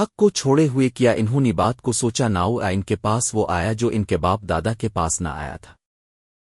حق کو چھوڑے ہوئے کیا انہوں نے بات کو سوچا ناؤ ان کے پاس وہ آیا جو ان کے باپ دادا کے پاس نہ آیا تھا۔